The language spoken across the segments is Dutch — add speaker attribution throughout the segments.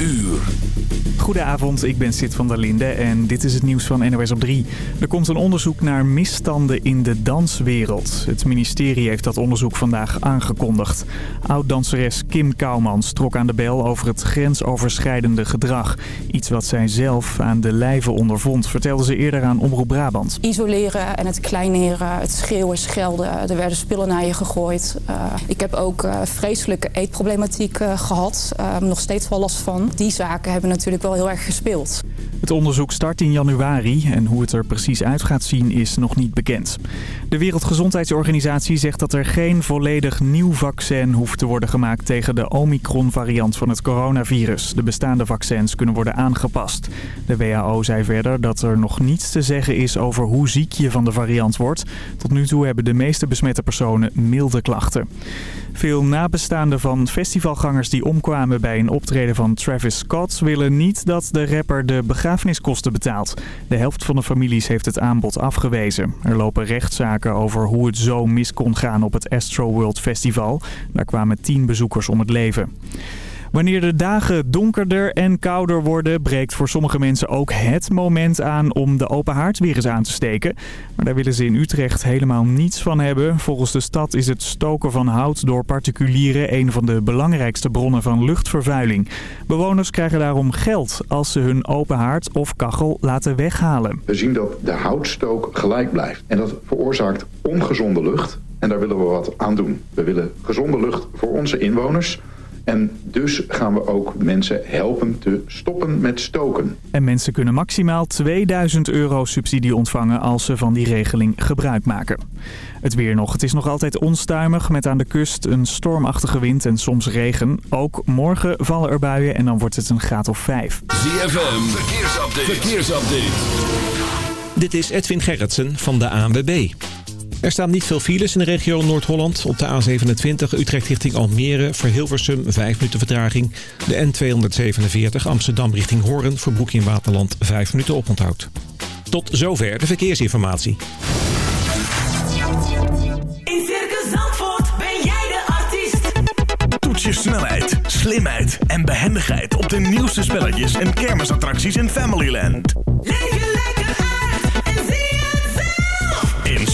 Speaker 1: uur.
Speaker 2: Goedenavond, ik ben Sid van der Linde en dit is het nieuws van NOS op 3. Er komt een onderzoek naar misstanden in de danswereld. Het ministerie heeft dat onderzoek vandaag aangekondigd. Oud-danseres Kim Kouwmans trok aan de bel over het grensoverschrijdende gedrag. Iets wat zij zelf aan de lijve ondervond, vertelde ze eerder aan Omroep Brabant.
Speaker 3: Isoleren en het kleineren, het schreeuwen, schelden. Er werden spullen naar je gegooid. Uh, ik heb ook uh, vreselijke eetproblematiek uh, gehad. nog steeds wel last van. Die zaken hebben natuurlijk wel heel erg gespeeld.
Speaker 2: Het onderzoek start in januari en hoe het er precies uit gaat zien is nog niet bekend. De Wereldgezondheidsorganisatie zegt dat er geen volledig nieuw vaccin hoeft te worden gemaakt tegen de Omicron-variant van het coronavirus. De bestaande vaccins kunnen worden aangepast. De WHO zei verder dat er nog niets te zeggen is over hoe ziek je van de variant wordt. Tot nu toe hebben de meeste besmette personen milde klachten. Veel nabestaanden van festivalgangers die omkwamen bij een optreden van Travis Scott willen niet dat de rapper de begrafeniskosten betaalt. De helft van de families heeft het aanbod afgewezen. Er lopen rechtszaken over hoe het zo mis kon gaan op het Astro World Festival. Daar kwamen tien bezoekers om het leven. Wanneer de dagen donkerder en kouder worden, breekt voor sommige mensen ook het moment aan om de open haard weer eens aan te steken. Maar daar willen ze in Utrecht helemaal niets van hebben. Volgens de stad is het stoken van hout door particulieren een van de belangrijkste bronnen van luchtvervuiling. Bewoners krijgen daarom geld als ze hun open haard of kachel laten weghalen.
Speaker 4: We zien dat de houtstook gelijk blijft en dat veroorzaakt ongezonde lucht. En daar willen we wat aan doen. We willen gezonde lucht voor onze inwoners en dus gaan we ook mensen helpen te stoppen met stoken.
Speaker 2: En mensen kunnen maximaal 2000 euro subsidie ontvangen als ze van die regeling gebruik maken. Het weer nog. Het is nog altijd onstuimig met aan de kust een stormachtige wind en soms regen. Ook morgen vallen er buien en dan wordt het een graad of 5.
Speaker 1: ZFM, verkeersupdate. verkeersupdate.
Speaker 5: Dit is Edwin Gerritsen van de ANWB. Er staan niet veel files in de regio Noord-Holland. Op de A27 Utrecht richting Almere voor Hilversum 5 minuten vertraging. De N247 Amsterdam richting Hoorn voor Broek in Waterland 5 minuten oponthoud. Tot zover de verkeersinformatie.
Speaker 6: In Circus Zandvoort ben jij de artiest. Toets je snelheid, slimheid en behendigheid op de nieuwste spelletjes en kermisattracties in Familyland. Leef je lekker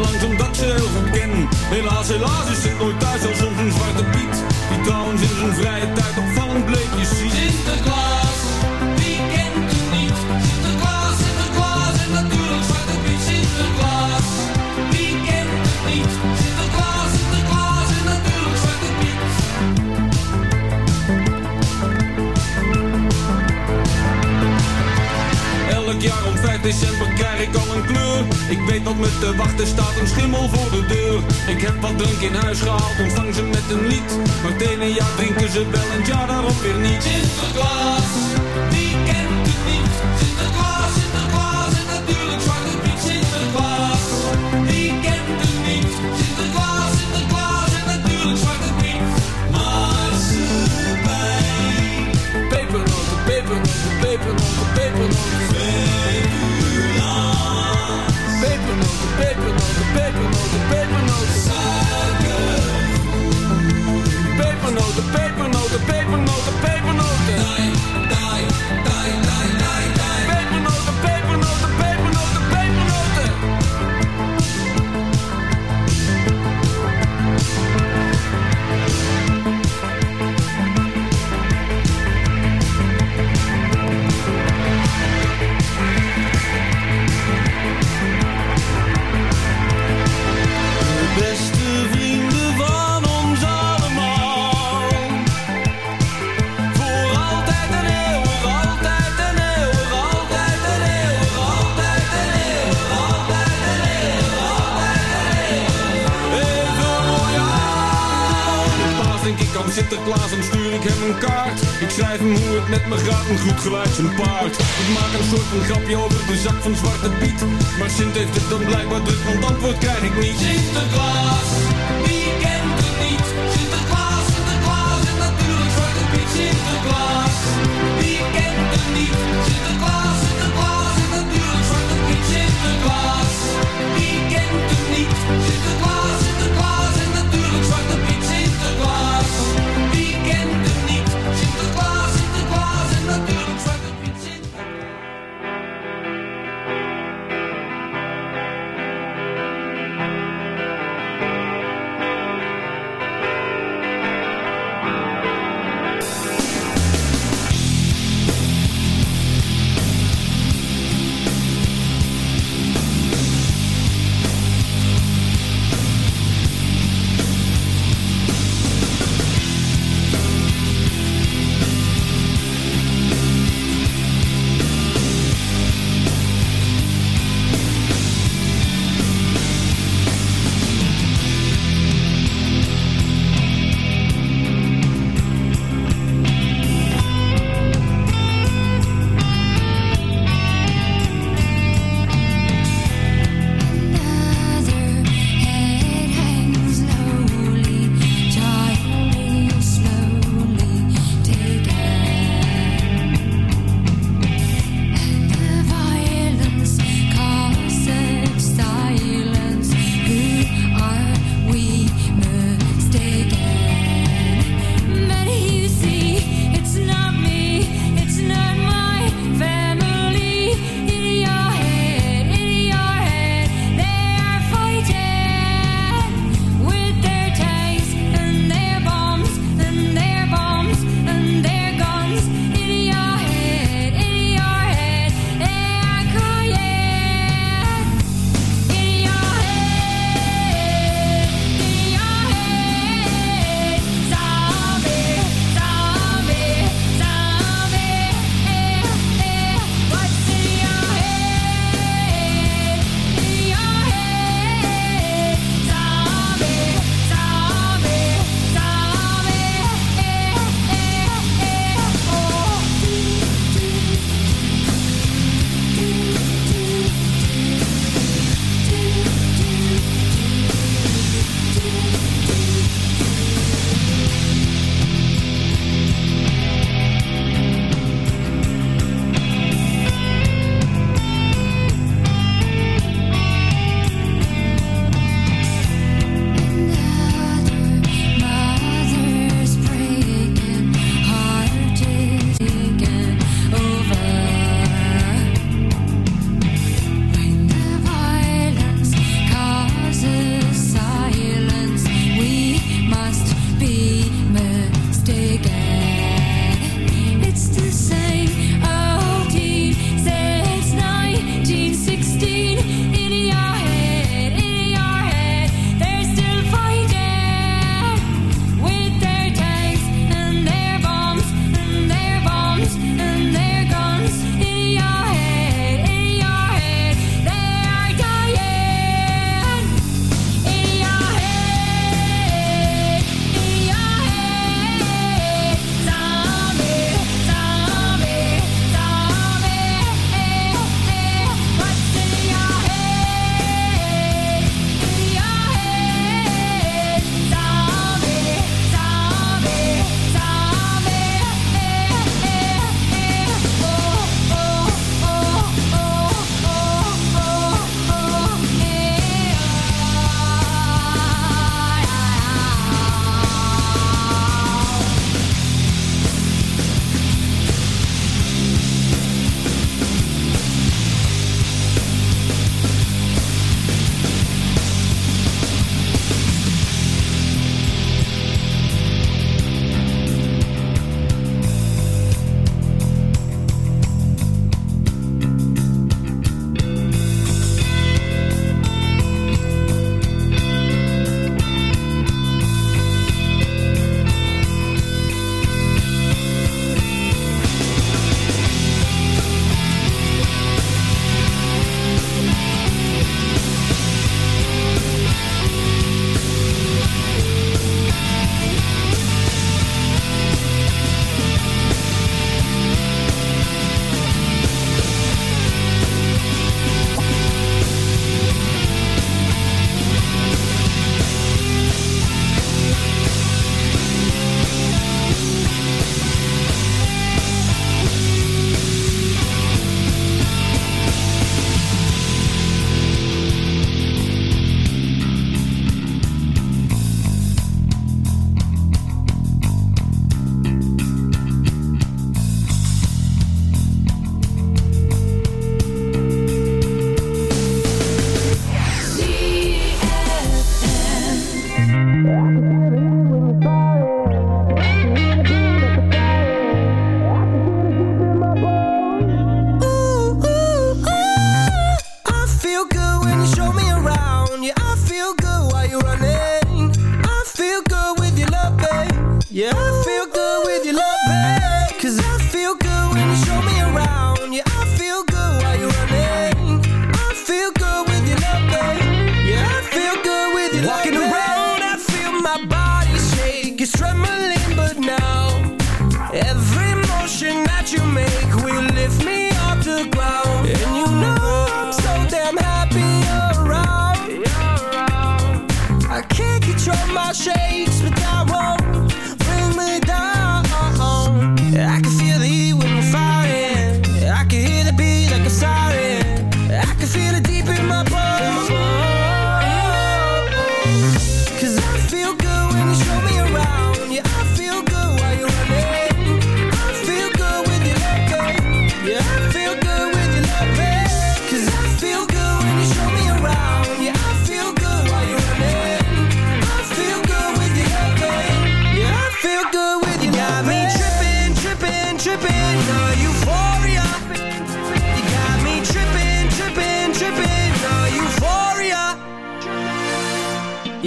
Speaker 7: Langs omdat ze heel goed ken Helaas, helaas is het nooit thuis als Ik weet wat me te wachten staat, een schimmel voor de deur. Ik heb wat drink in huis gehaald, ontvang ze met een lied. Maar het ene jaar drinken ze wel en ja daarop weer niet. Sinterklaas, wie kent het niet. Sinterklaas, Sinterklaas en natuurlijk Zwarte Piet Sinterklaas. wie kent het niet. Sinterklaas, Sinterklaas en natuurlijk Zwarte Piet. Maar ze bij. Pepernoten, pepernoten, pepernoten pepernoten, pepernoten, pepernoten, pepernoten. Suiker. Pepernoten, pepernoten, pepernoten, pepernoten. Hem hoe het met me gaat, een goed gelijk zijn paard. Ik maak een soort van grapje over de zak van Zwarte Piet. Maar Sint heeft het dan blijkbaar druk, want antwoord krijg ik niet. Sinterklaas, wie kent het niet? Sinterklaas, Sinterklaas en natuurlijk Zwarte Piet. Sinterklaas,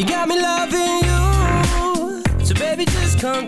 Speaker 8: You got me loving you. So baby, just come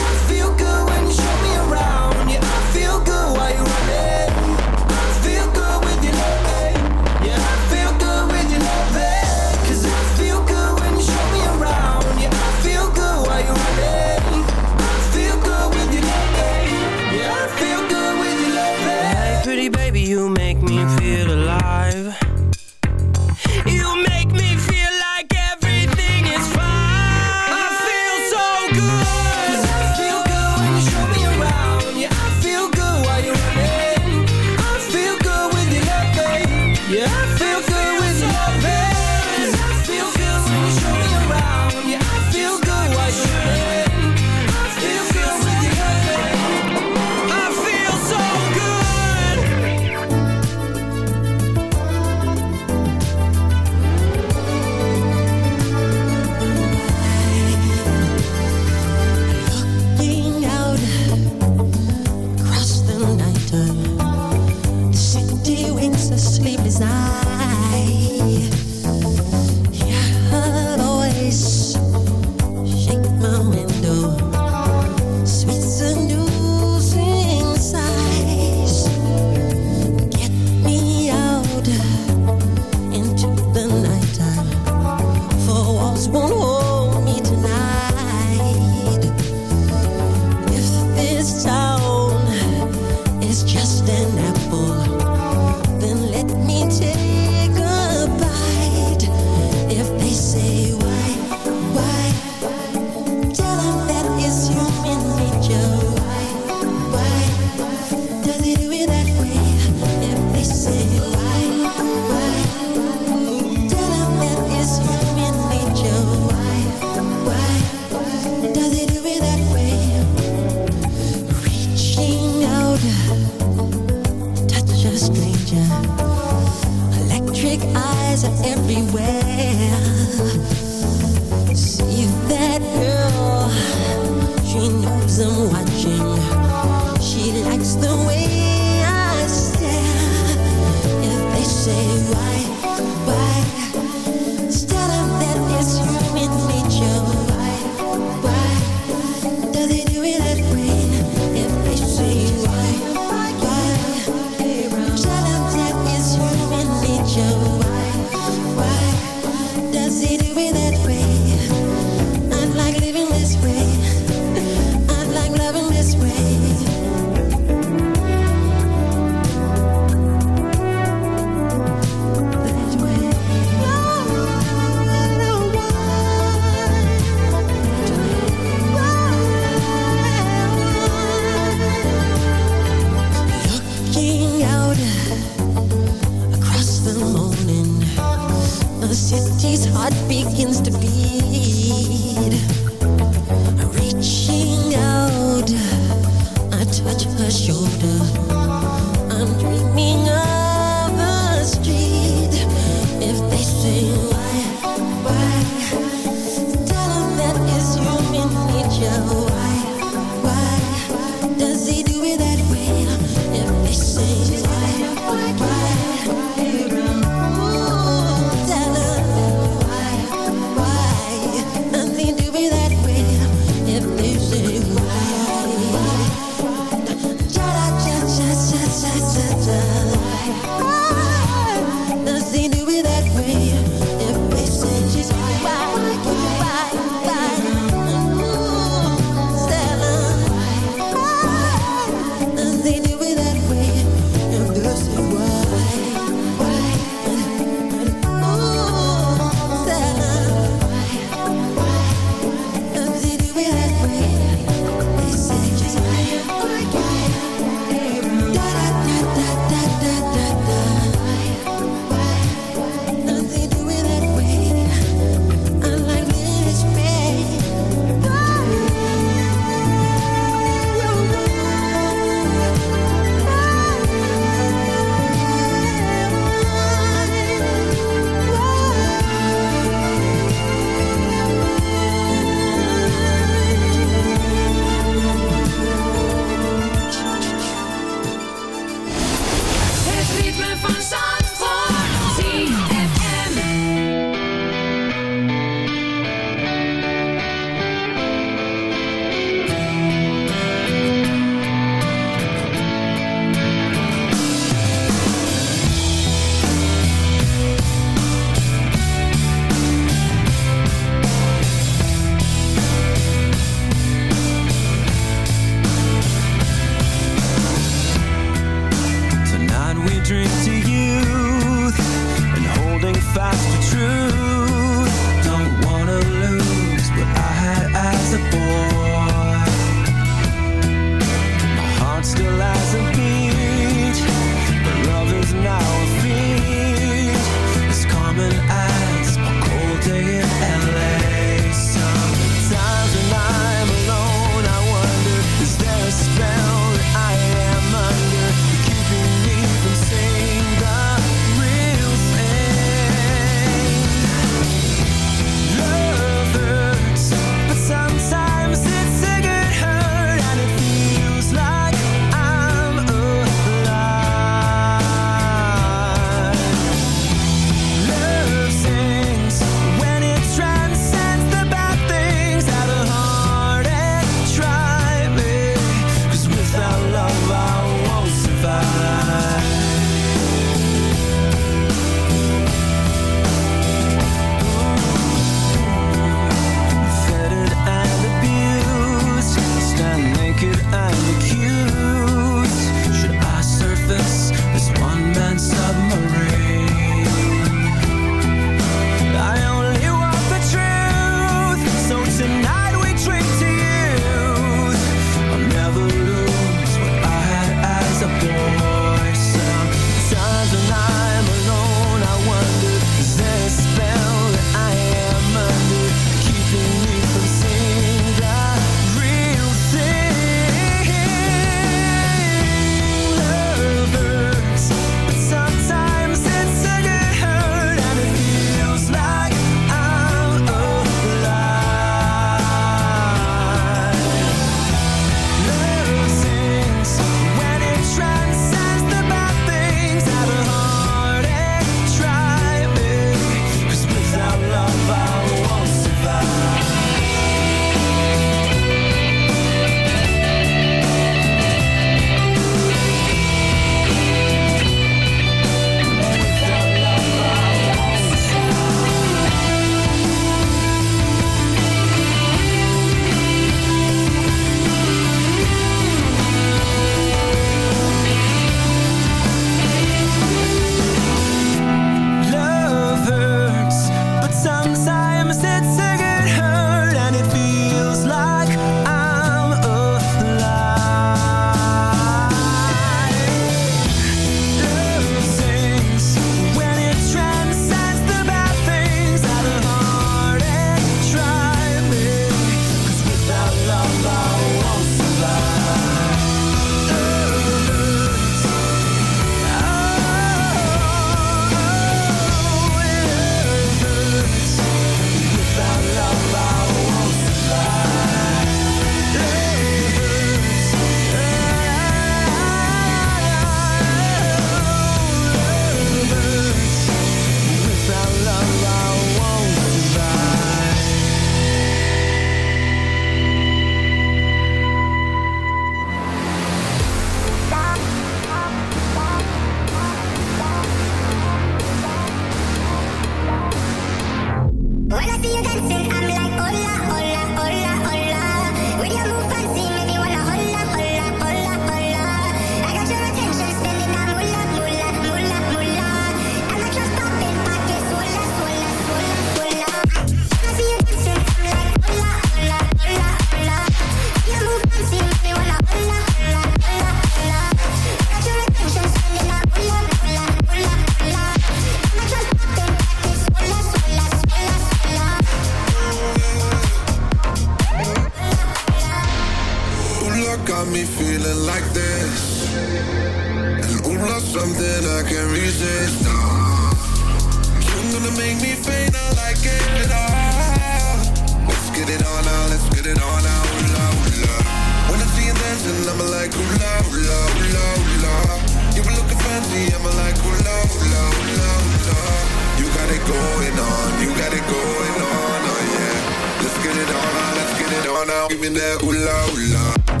Speaker 8: You got
Speaker 9: it
Speaker 10: going on, oh yeah. Let's get it on, oh, let's get it on now. Give me that hula hula.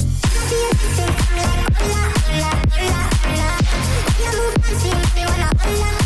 Speaker 10: ooh la.
Speaker 11: Hola, hola, hola, hola. Ella me fascina, me wanna.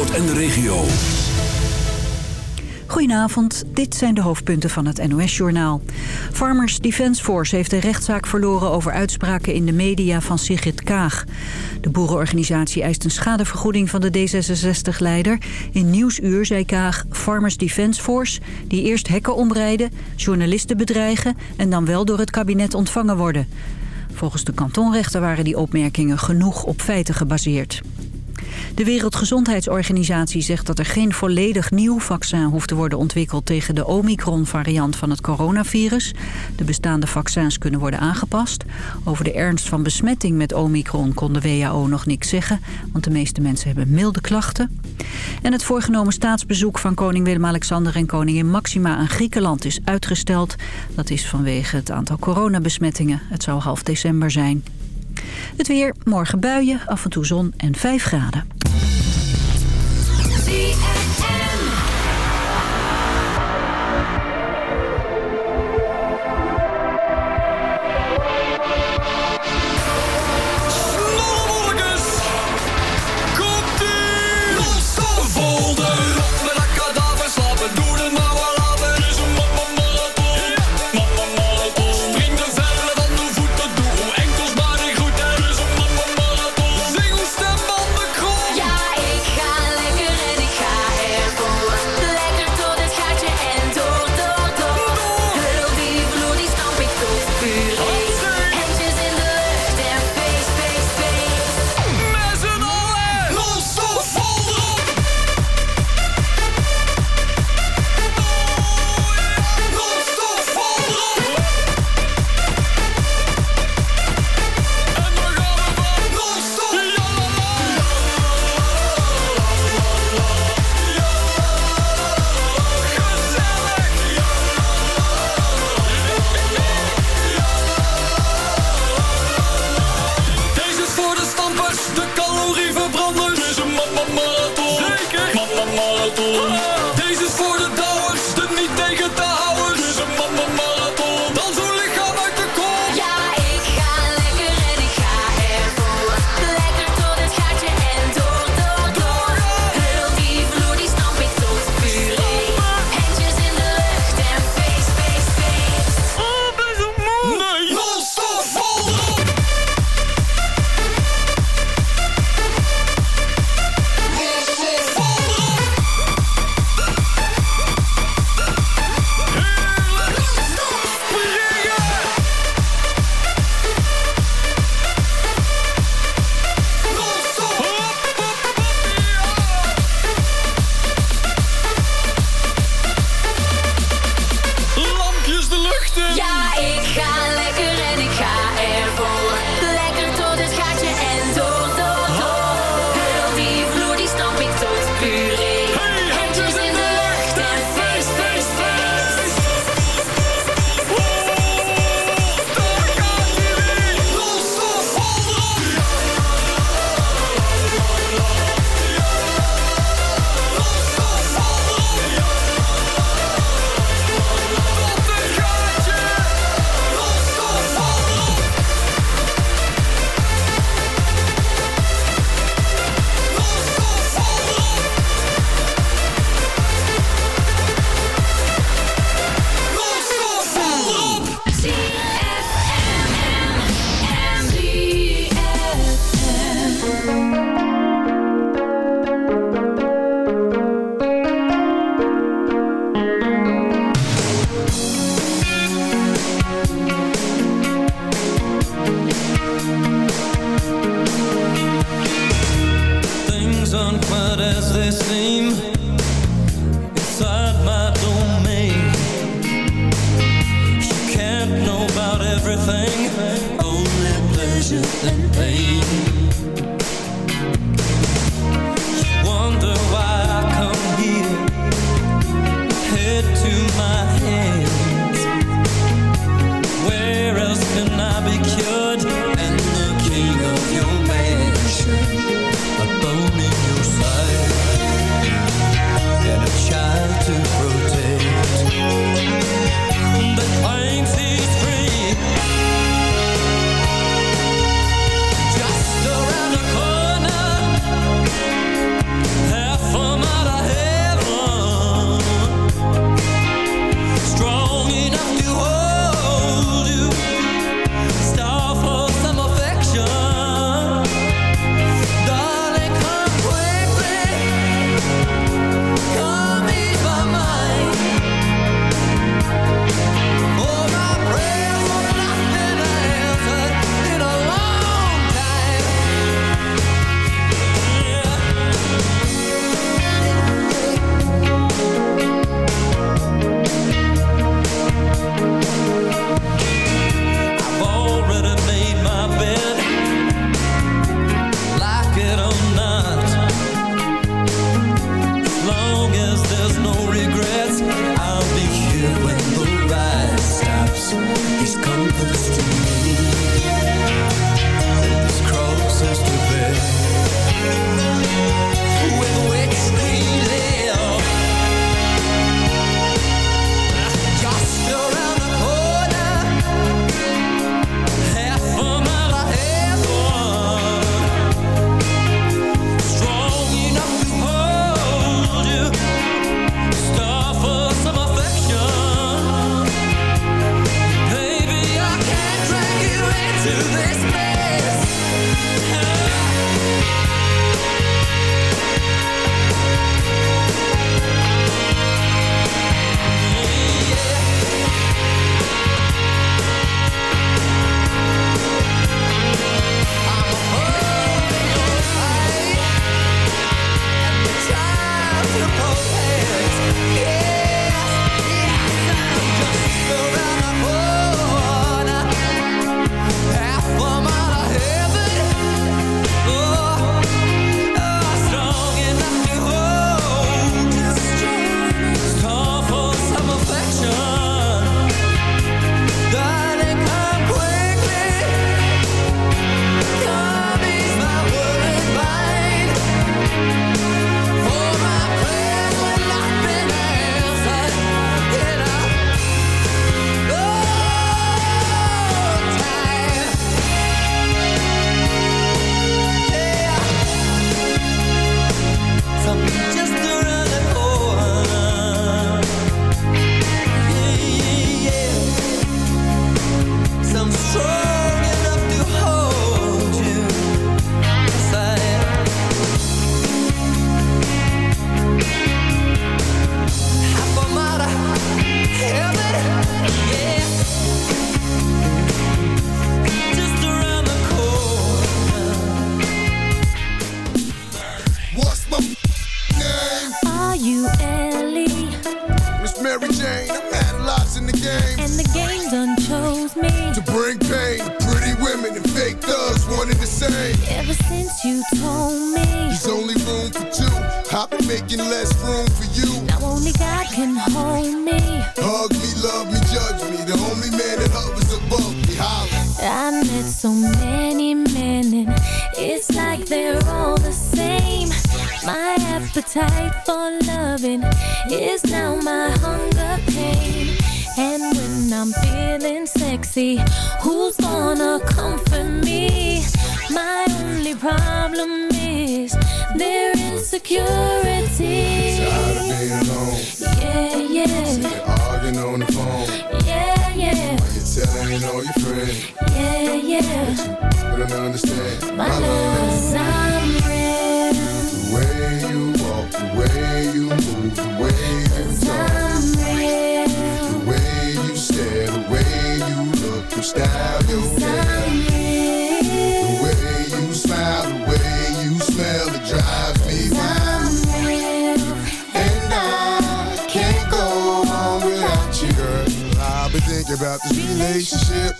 Speaker 1: Zandvoort en de regio.
Speaker 12: Goedenavond, dit zijn de hoofdpunten van het NOS-journaal. Farmers Defence Force heeft een rechtszaak verloren over uitspraken in de media van Sigrid Kaag. De boerenorganisatie eist een schadevergoeding van de D66-leider. In Nieuwsuur zei Kaag Farmers Defence Force, die eerst hekken omrijden, journalisten bedreigen en dan wel door het kabinet ontvangen worden. Volgens de kantonrechter waren die opmerkingen genoeg op feiten gebaseerd. De Wereldgezondheidsorganisatie zegt dat er geen volledig nieuw vaccin hoeft te worden ontwikkeld tegen de Omicron-variant van het coronavirus. De bestaande vaccins kunnen worden aangepast. Over de ernst van besmetting met Omicron kon de WHO nog niks zeggen, want de meeste mensen hebben milde klachten. En het voorgenomen staatsbezoek van koning Willem-Alexander en koningin Maxima aan Griekenland is uitgesteld. Dat is vanwege het aantal coronabesmettingen. Het zou half december zijn. Het weer, morgen buien, af en toe zon en 5 graden.
Speaker 13: About this
Speaker 14: relationship,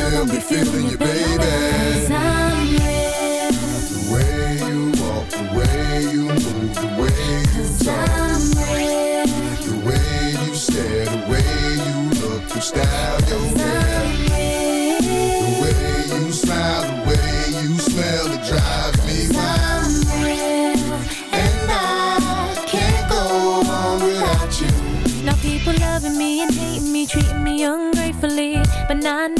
Speaker 14: still be feeling you, baby.
Speaker 15: I'm real.
Speaker 14: The way you walk, the way you move, the way you talk,
Speaker 15: I'm real.
Speaker 14: the way you stare, the way you look, your style, your hair, the way you smile, the way you smell, it drives me wild.
Speaker 15: I'm real.
Speaker 14: And I can't go on without you.
Speaker 15: Now people loving me and hating me, treating me ungratefully, but not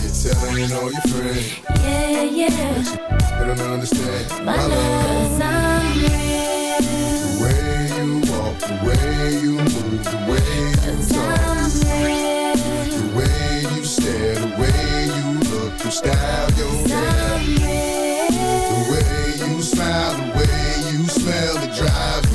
Speaker 14: You're telling all your friends,
Speaker 15: yeah, yeah.
Speaker 14: but I don't understand.
Speaker 15: My I'm real.
Speaker 14: The way you walk, the way you move, the way you talk,
Speaker 15: I'm real.
Speaker 14: the way you stare, the way you look, your style, your hair,
Speaker 15: I'm real.
Speaker 14: the way you smile, the way you smell, it drives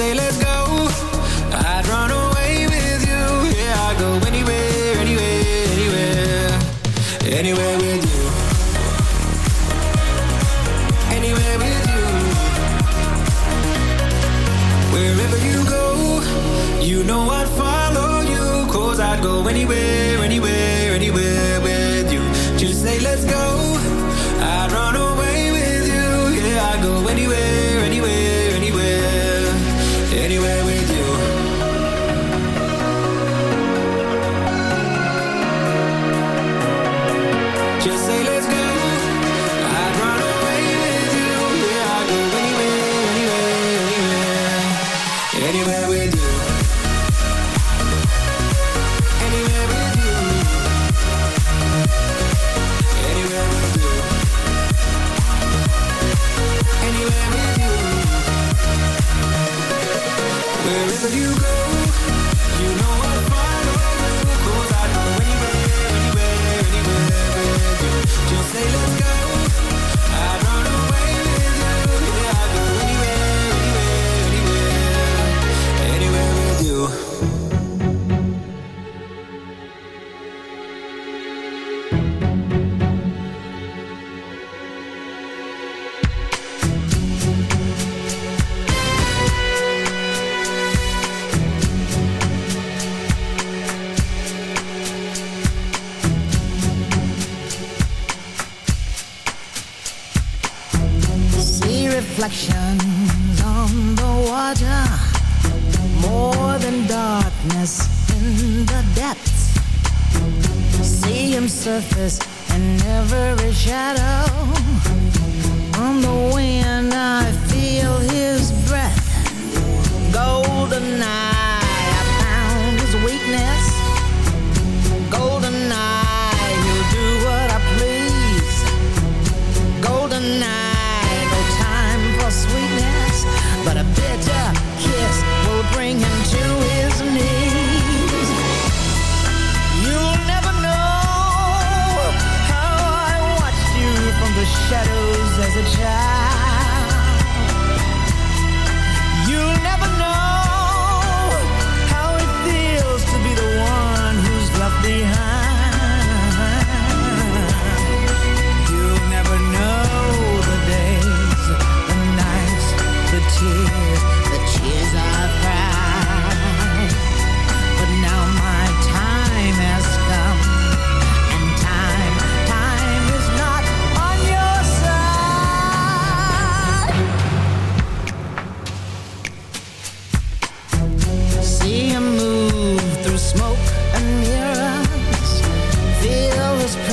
Speaker 11: say let's go.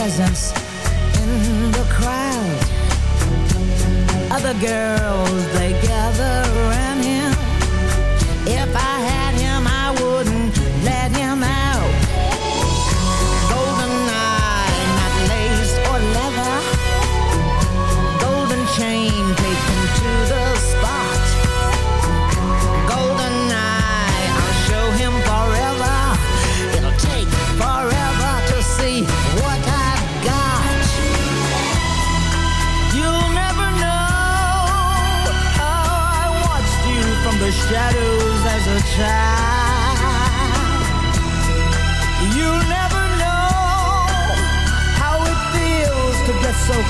Speaker 16: presence in the crowd. Other girls, they gather around him. If I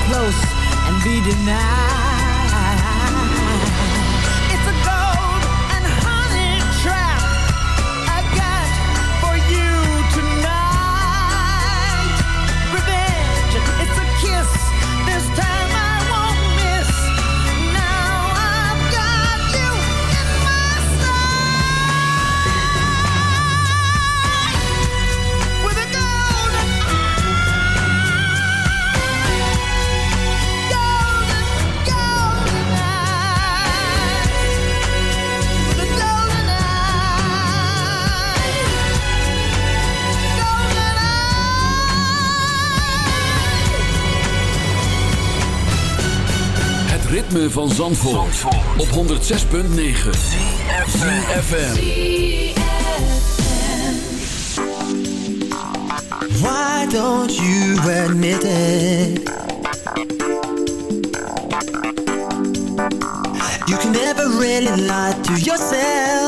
Speaker 11: close and be denied.
Speaker 1: ritme van Zandvoort, Zandvoort. op 106.9 CFFM
Speaker 13: Why don't you admit it? You can never really lie to yourself.